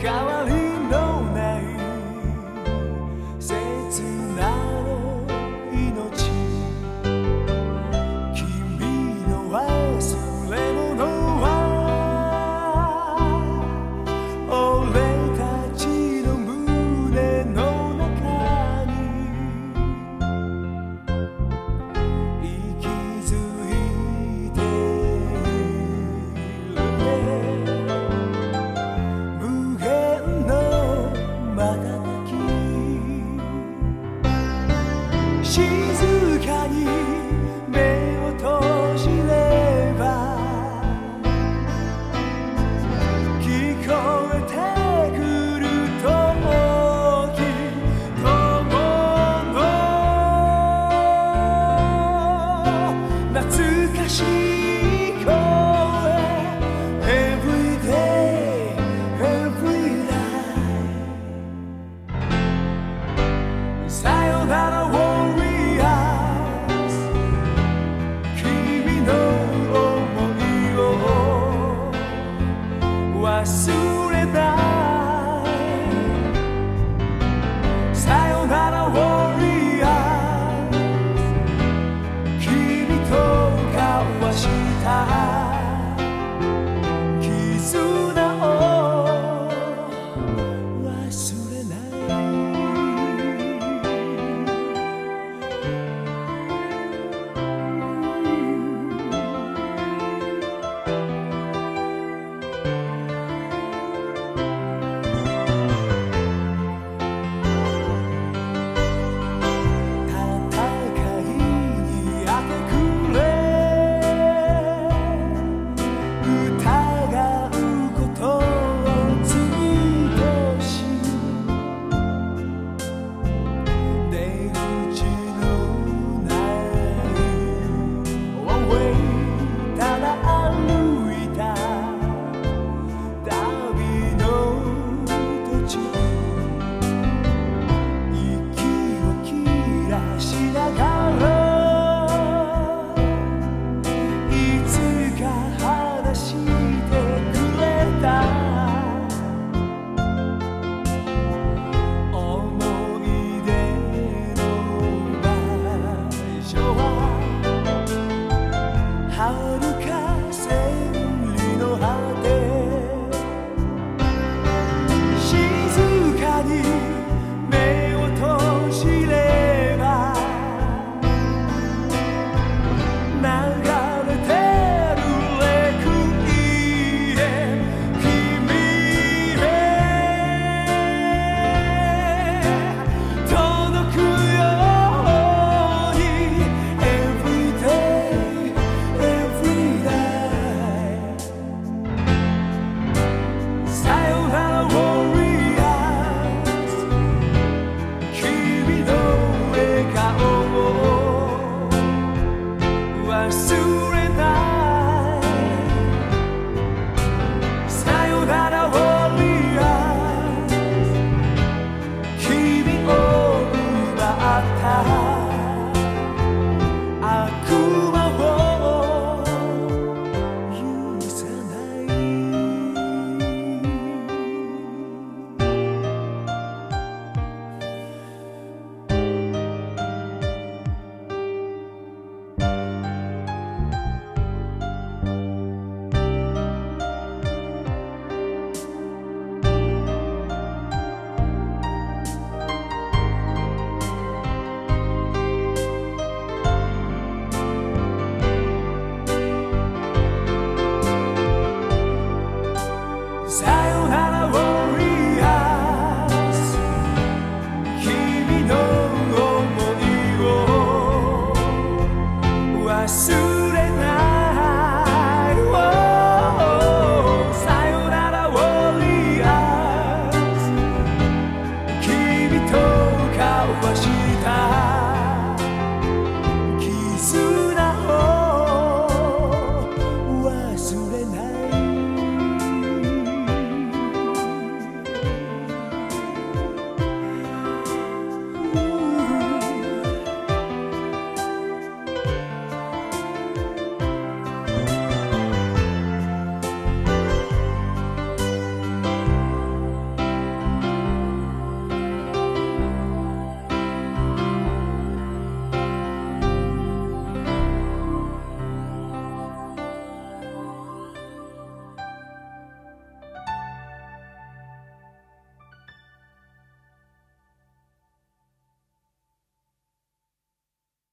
cry 静かにさよならを